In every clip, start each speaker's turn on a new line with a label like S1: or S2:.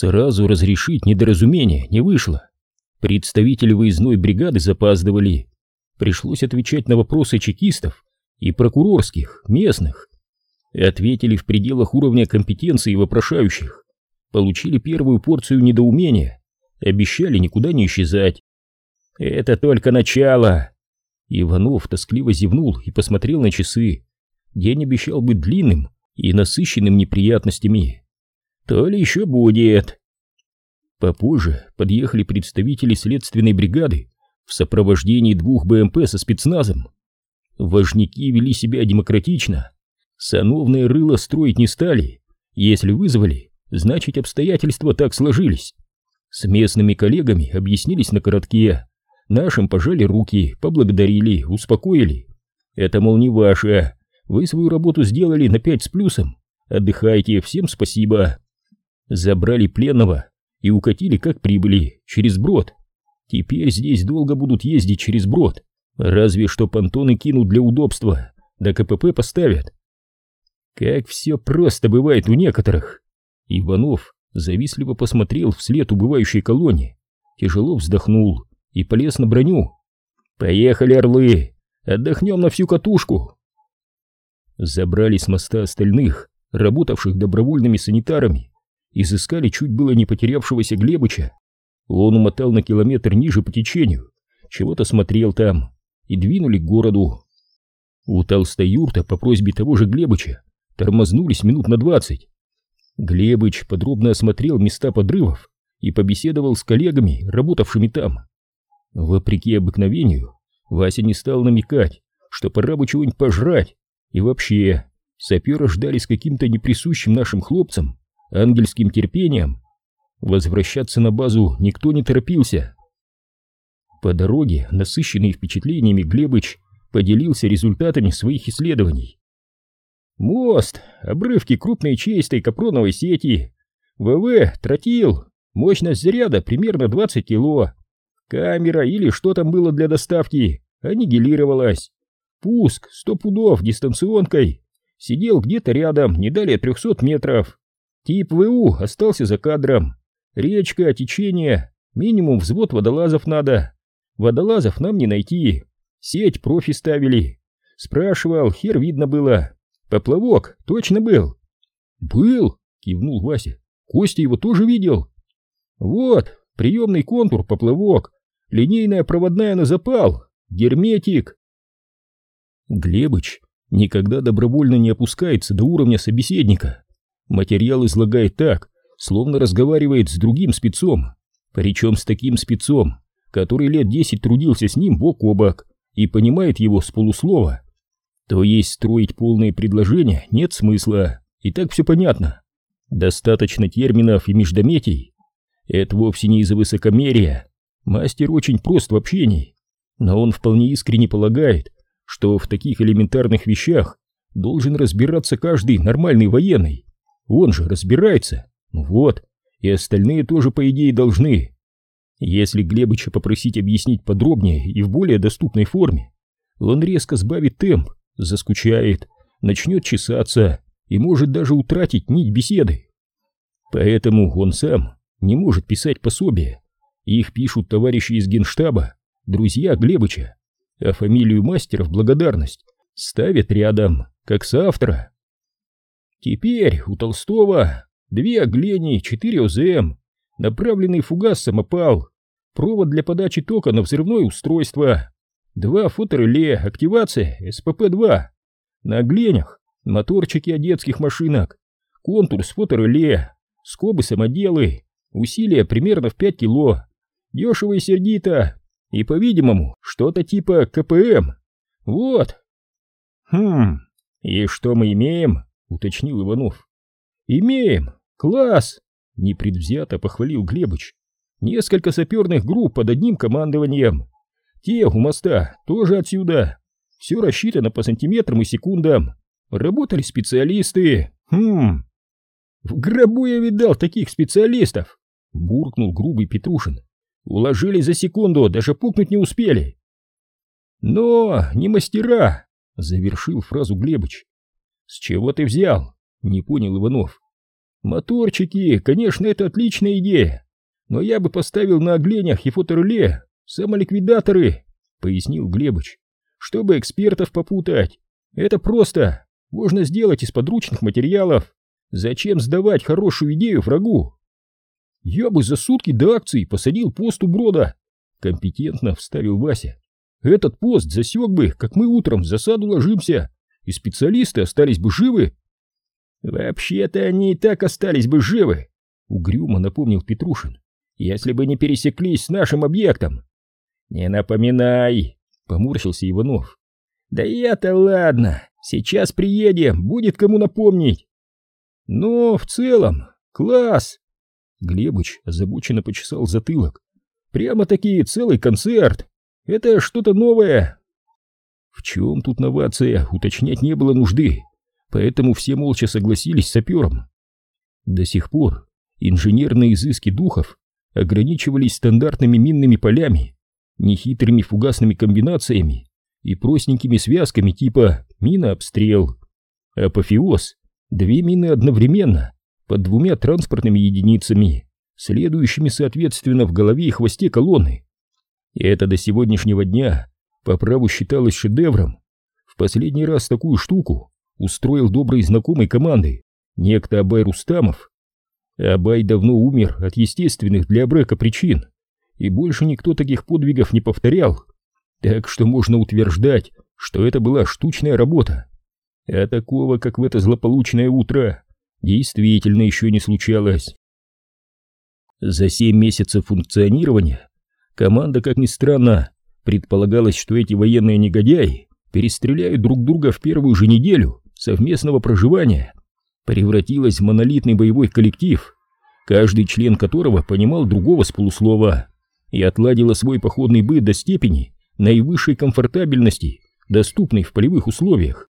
S1: Сразу разрешить недоразумение не вышло. Представители выездной бригады запаздывали. Пришлось отвечать на вопросы чекистов и прокурорских, местных. Ответили в пределах уровня компетенции вопрошающих. Получили первую порцию недоумения. Обещали никуда не исчезать. Это только начало. Иванов тоскливо зевнул и посмотрел на часы. День обещал быть длинным и насыщенным неприятностями. То ли еще будет. Попозже подъехали представители следственной бригады в сопровождении двух БМП со спецназом. Важники вели себя демократично. Сановные рыло строить не стали. Если вызвали, значит обстоятельства так сложились. С местными коллегами объяснились на коротке. Нашим пожали руки, поблагодарили, успокоили. Это, мол, не ваше. Вы свою работу сделали на пять с плюсом. Отдыхайте, всем спасибо. Забрали пленного и укатили, как прибыли, через брод. Теперь здесь долго будут ездить через брод. Разве что понтоны кинут для удобства, да КПП поставят. Как все просто бывает у некоторых. Иванов завистливо посмотрел вслед убывающей колонне, тяжело вздохнул и полез на броню. «Поехали, орлы! Отдохнем на всю катушку!» Забрали с моста остальных, работавших добровольными санитарами, изыскали чуть было не потерявшегося Глебыча. Он умотал на километр ниже по течению, чего-то смотрел там, и двинули к городу. У толстой юрта по просьбе того же Глебыча тормознулись минут на двадцать. Глебыч подробно осмотрел места подрывов и побеседовал с коллегами, работавшими там. Вопреки обыкновению, Вася не стал намекать, что пора бы чего-нибудь пожрать, и вообще, саперы ждали с каким-то неприсущим нашим хлопцам ангельским терпением. Возвращаться на базу никто не торопился. По дороге, насыщенный впечатлениями, Глебыч поделился результатами своих исследований. Мост, обрывки крупной чистой капроновой сети, ВВ, тротил, мощность заряда примерно 20 кило. Камера или что там было для доставки аннигилировалась. Пуск 100 пудов дистанционкой. Сидел где-то рядом, не далее 300 метров. Тип ВУ остался за кадром. Речка, течение, минимум взвод водолазов надо. Водолазов нам не найти. Сеть профи ставили. Спрашивал, хер видно было. Поплавок точно был. Был, кивнул Вася. Костя его тоже видел. Вот, приемный контур, поплавок. Линейная проводная на запал. Герметик. Глебыч никогда добровольно не опускается до уровня собеседника. Материал излагает так, словно разговаривает с другим спецом, причем с таким спецом, который лет десять трудился с ним бок о бок и понимает его с полуслова. То есть строить полные предложения нет смысла, и так все понятно. Достаточно терминов и междометий. Это вовсе не из-за высокомерия. Мастер очень прост в общении, но он вполне искренне полагает, что в таких элементарных вещах должен разбираться каждый нормальный военный. Он же разбирается. Вот, и остальные тоже, по идее, должны. Если Глебыча попросить объяснить подробнее и в более доступной форме, он резко сбавит темп, заскучает, начнет чесаться и может даже утратить нить беседы. Поэтому он сам не может писать пособие. Их пишут товарищи из генштаба, друзья Глебыча, а фамилию мастера в благодарность ставят рядом, как соавтора. Теперь у Толстого две оглени, четыре ОЗМ, направленный фугас самопал, провод для подачи тока на взрывное устройство, два фотореле, активация СПП-2, на огленях моторчики от детских машинок, контур с фотореле, скобы-самоделы, усилия примерно в 5 кило, дешево и сердито, и, по-видимому, что-то типа КПМ. Вот. Хм, и что мы имеем? — уточнил Иванов. «Имеем! Класс!» — непредвзято похвалил Глебыч. «Несколько саперных групп под одним командованием. Те у моста тоже отсюда. Все рассчитано по сантиметрам и секундам. Работали специалисты. Хм...» «В гробу я видал таких специалистов!» — буркнул грубый Петрушин. «Уложили за секунду, даже пукнуть не успели!» «Но не мастера!» — завершил фразу Глебыч. «С чего ты взял?» — не понял Иванов. Моторчики, конечно, это отличная идея, но я бы поставил на огленях и фотореле самоликвидаторы, пояснил Глебыч, чтобы экспертов попутать. Это просто, можно сделать из подручных материалов. Зачем сдавать хорошую идею врагу? Я бы за сутки до акции посадил пост у брода, компетентно вставил Вася. Этот пост засек бы, как мы утром в засаду ложимся, и специалисты остались бы живы. Вообще-то они и так остались бы живы, угрюмо напомнил Петрушин, если бы не пересеклись с нашим объектом. Не напоминай, поморщился Иванов. Да я-то ладно, сейчас приедем, будет кому напомнить. Но в целом, класс. Глебыч озабоченно почесал затылок. Прямо-таки целый концерт. Это что-то новое. В чем тут новация, уточнять не было нужды, поэтому все молча согласились с сапером. До сих пор инженерные изыски духов ограничивались стандартными минными полями, нехитрыми фугасными комбинациями и простенькими связками типа мина-обстрел. Апофеоз — две мины одновременно под двумя транспортными единицами, следующими соответственно в голове и хвосте колонны. И это до сегодняшнего дня по праву считалось шедевром. В последний раз такую штуку устроил добрый знакомый команды, некто Абай Рустамов. Абай давно умер от естественных для Абрека причин, и больше никто таких подвигов не повторял. Так что можно утверждать, что это была штучная работа. А такого, как в это злополучное утро, действительно еще не случалось. За семь месяцев функционирования команда, как ни странно, предполагалось, что эти военные негодяи перестреляют друг друга в первую же неделю совместного проживания, превратилась в монолитный боевой коллектив, каждый член которого понимал другого с полуслова и отладила свой походный быт до степени наивысшей комфортабельности, доступной в полевых условиях.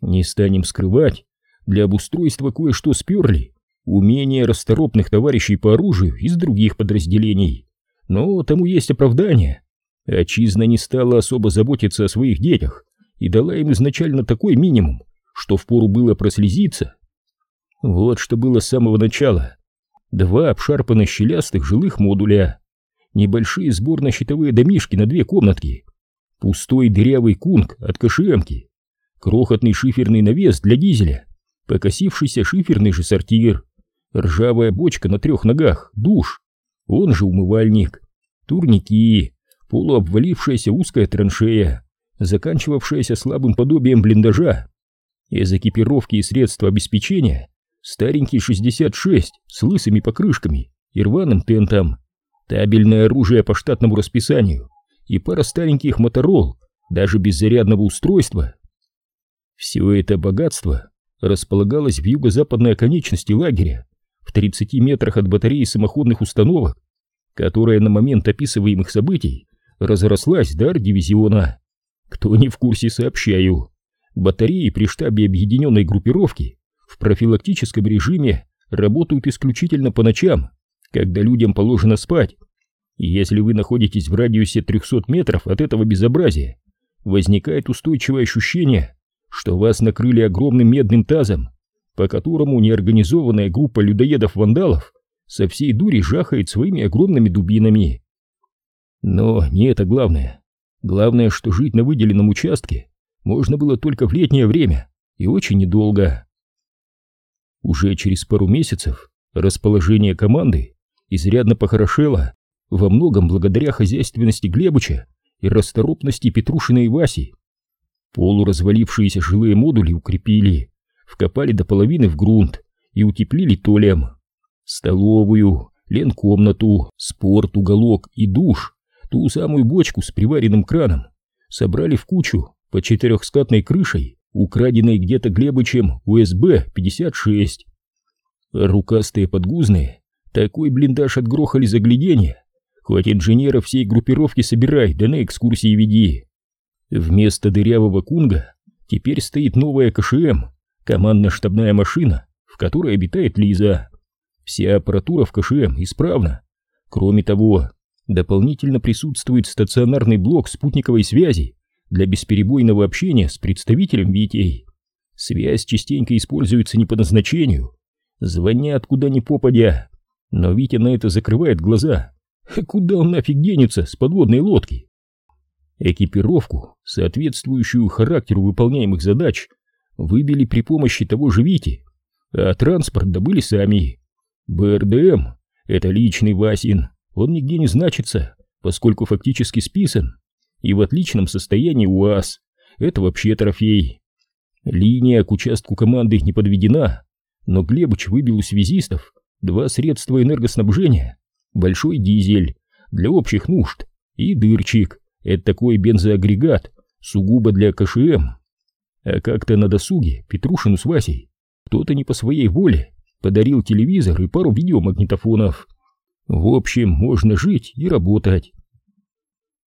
S1: Не станем скрывать, для обустройства кое-что сперли, умения расторопных товарищей по оружию из других подразделений. Но тому есть оправдание. Отчизна не стала особо заботиться о своих детях и дала им изначально такой минимум, что впору было прослезиться. Вот что было с самого начала. Два обшарпанных щелястых жилых модуля, небольшие сборно-щитовые домишки на две комнатки, пустой дырявый кунг от КШМки, крохотный шиферный навес для дизеля, покосившийся шиферный же сортир, ржавая бочка на трех ногах, душ, он же умывальник, турники, полуобвалившаяся узкая траншея, заканчивавшаяся слабым подобием блиндажа, из экипировки и средства обеспечения старенький 66 с лысыми покрышками и рваным тентом, табельное оружие по штатному расписанию и пара стареньких моторол, даже без зарядного устройства. Все это богатство располагалось в юго-западной оконечности лагеря, в 30 метрах от батареи самоходных установок, которая на момент описываемых событий разрослась до арт-дивизиона. Кто не в курсе, сообщаю. Батареи при штабе объединенной группировки в профилактическом режиме работают исключительно по ночам, когда людям положено спать. И если вы находитесь в радиусе 300 метров от этого безобразия, возникает устойчивое ощущение, что вас накрыли огромным медным тазом, по которому неорганизованная группа людоедов-вандалов со всей дури жахает своими огромными дубинами. Но не это главное. Главное, что жить на выделенном участке можно было только в летнее время и очень недолго. Уже через пару месяцев расположение команды изрядно похорошело, во многом благодаря хозяйственности Глебыча и расторопности Петрушина и Васи. Полуразвалившиеся жилые модули укрепили, вкопали до половины в грунт и утеплили толем. Столовую, ленкомнату, спорт, уголок и душ ту самую бочку с приваренным краном собрали в кучу по четырехскатной крышей, украденной где-то Глебычем УСБ-56. Рукастые подгузные такой блиндаж отгрохали загляденье, хоть инженеров всей группировки собирай, да на экскурсии веди. Вместо дырявого кунга теперь стоит новая КШМ, командно-штабная машина, в которой обитает Лиза. Вся аппаратура в КШМ исправна. Кроме того, дополнительно присутствует стационарный блок спутниковой связи для бесперебойного общения с представителем Витей. Связь частенько используется не по назначению, Звонят куда ни попадя, но Витя на это закрывает глаза. Куда он нафиг денется с подводной лодки? Экипировку, соответствующую характеру выполняемых задач, выбили при помощи того же Вити, а транспорт добыли сами. БРДМ — это личный Васин, он нигде не значится, поскольку фактически списан, и в отличном состоянии УАЗ — это вообще трофей. Линия к участку команды не подведена, но Глебыч выбил у связистов два средства энергоснабжения, большой дизель для общих нужд и дырчик, это такой бензоагрегат, сугубо для КШМ. А как-то на досуге Петрушину с Васей кто-то не по своей воле подарил телевизор и пару видеомагнитофонов. В общем, можно жить и работать.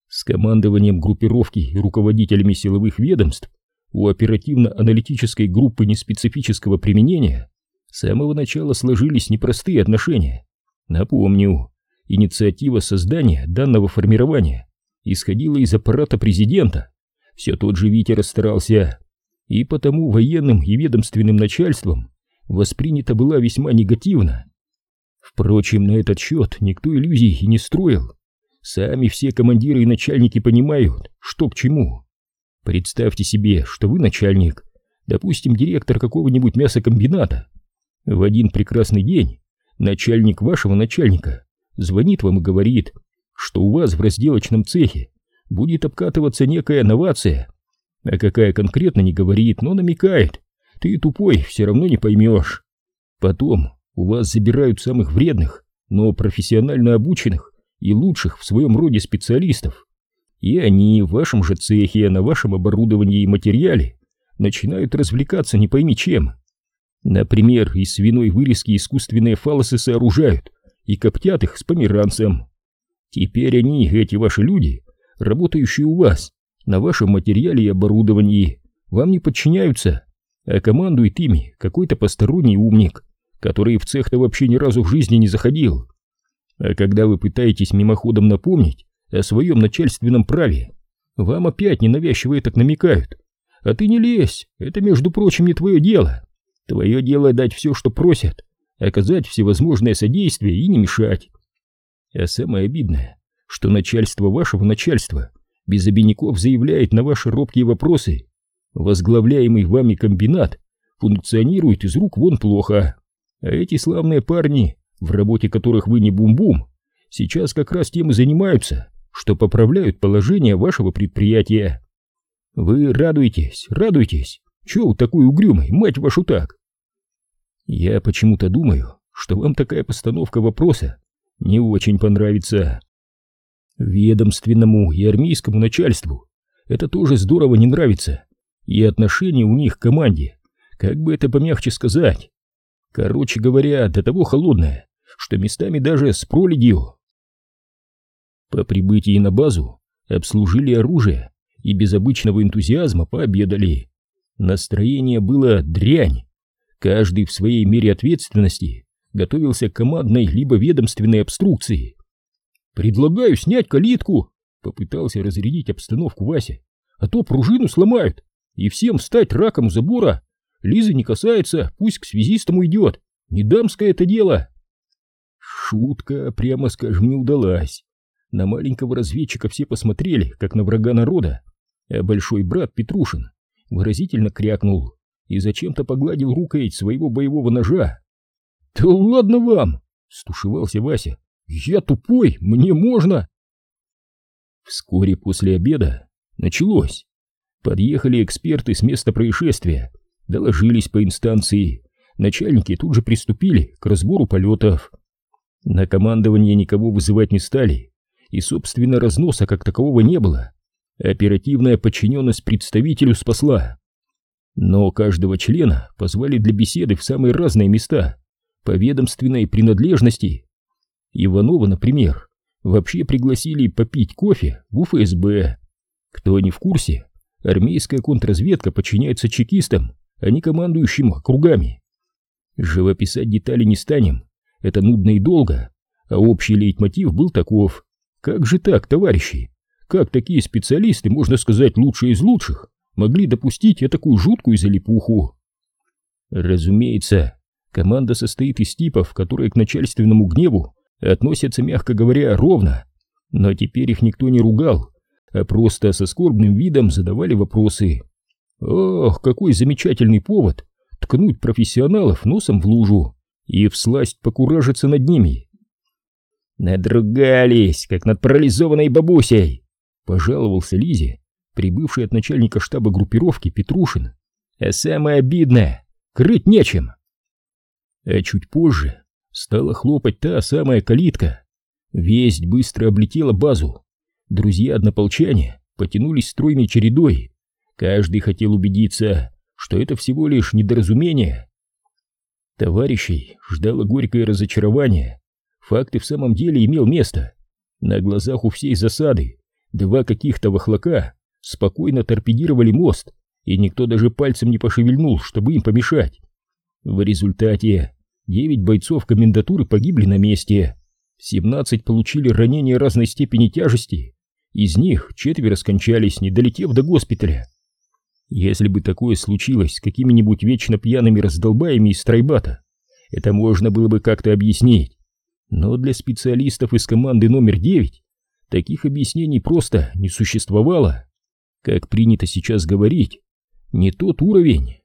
S1: С командованием группировки и руководителями силовых ведомств у оперативно-аналитической группы неспецифического применения с самого начала сложились непростые отношения. Напомню, инициатива создания данного формирования исходила из аппарата президента. Все тот же Витя расстарался, и потому военным и ведомственным начальством воспринята была весьма негативно. Впрочем, на этот счет никто иллюзий и не строил. Сами все командиры и начальники понимают, что к чему. Представьте себе, что вы начальник, допустим, директор какого-нибудь мясокомбината. В один прекрасный день начальник вашего начальника звонит вам и говорит, что у вас в разделочном цехе будет обкатываться некая новация, а какая конкретно не говорит, но намекает. Ты тупой, все равно не поймешь. Потом у вас забирают самых вредных, но профессионально обученных и лучших в своем роде специалистов. И они в вашем же цехе, на вашем оборудовании и материале начинают развлекаться не пойми чем. Например, из свиной вырезки искусственные фалосы сооружают и коптят их с померанцем. Теперь они, эти ваши люди, работающие у вас, на вашем материале и оборудовании, вам не подчиняются, а командует ими какой-то посторонний умник, который в цех-то вообще ни разу в жизни не заходил. А когда вы пытаетесь мимоходом напомнить о своем начальственном праве, вам опять ненавязчиво так намекают. А ты не лезь, это, между прочим, не твое дело. Твое дело дать все, что просят, оказать всевозможное содействие и не мешать. А самое обидное, что начальство вашего начальства без обиняков заявляет на ваши робкие вопросы. Возглавляемый вами комбинат функционирует из рук вон плохо. А эти славные парни, в работе которых вы не бум-бум, сейчас как раз тем и занимаются, что поправляют положение вашего предприятия. Вы радуетесь, радуетесь. Чего такой угрюмый, мать вашу так? Я почему-то думаю, что вам такая постановка вопроса не очень понравится. Ведомственному и армейскому начальству это тоже здорово не нравится, и отношение у них к команде, как бы это помягче сказать. Короче говоря, до того холодное, что местами даже с проледью. По прибытии на базу обслужили оружие и без обычного энтузиазма пообедали. Настроение было дрянь. Каждый в своей мере ответственности готовился к командной либо ведомственной обструкции. «Предлагаю снять калитку!» — попытался разрядить обстановку Вася. «А то пружину сломают, и всем встать раком забора. Лиза не касается, пусть к связистам уйдет. Не дамское это дело!» Шутка, прямо скажем, не удалась. На маленького разведчика все посмотрели, как на врага народа, а большой брат Петрушин выразительно крякнул и зачем-то погладил рукоять своего боевого ножа. «Да ладно вам!» — стушевался Вася. «Я тупой, мне можно!» Вскоре после обеда началось. Подъехали эксперты с места происшествия, доложились по инстанции. Начальники тут же приступили к разбору полетов. На командование никого вызывать не стали, и, собственно, разноса как такового не было. Оперативная подчиненность представителю спасла. Но каждого члена позвали для беседы в самые разные места по ведомственной принадлежности. Иванова, например, вообще пригласили попить кофе в УФСБ. Кто не в курсе, армейская контрразведка подчиняется чекистам, а не командующим кругами. Живописать детали не станем, это нудно и долго, а общий лейтмотив был таков. Как же так, товарищи? Как такие специалисты, можно сказать, лучшие из лучших, могли допустить такую жуткую залипуху? Разумеется, Команда состоит из типов, которые к начальственному гневу относятся, мягко говоря, ровно. Но теперь их никто не ругал, а просто со скорбным видом задавали вопросы. Ох, какой замечательный повод ткнуть профессионалов носом в лужу и всласть покуражиться над ними. Надругались, как над парализованной бабусей, пожаловался Лизе, прибывший от начальника штаба группировки Петрушин. А самое обидное, крыть нечем. А чуть позже стала хлопать та самая калитка. Весть быстро облетела базу. Друзья-однополчане потянулись стройной чередой. Каждый хотел убедиться, что это всего лишь недоразумение. Товарищей ждало горькое разочарование. Факт в самом деле имел место. На глазах у всей засады два каких-то вахлака спокойно торпедировали мост, и никто даже пальцем не пошевельнул, чтобы им помешать. В результате девять бойцов комендатуры погибли на месте, семнадцать получили ранения разной степени тяжести, из них четверо скончались, не долетев до госпиталя. Если бы такое случилось с какими-нибудь вечно пьяными раздолбаями из стройбата, это можно было бы как-то объяснить. Но для специалистов из команды номер девять таких объяснений просто не существовало. Как принято сейчас говорить, не тот уровень.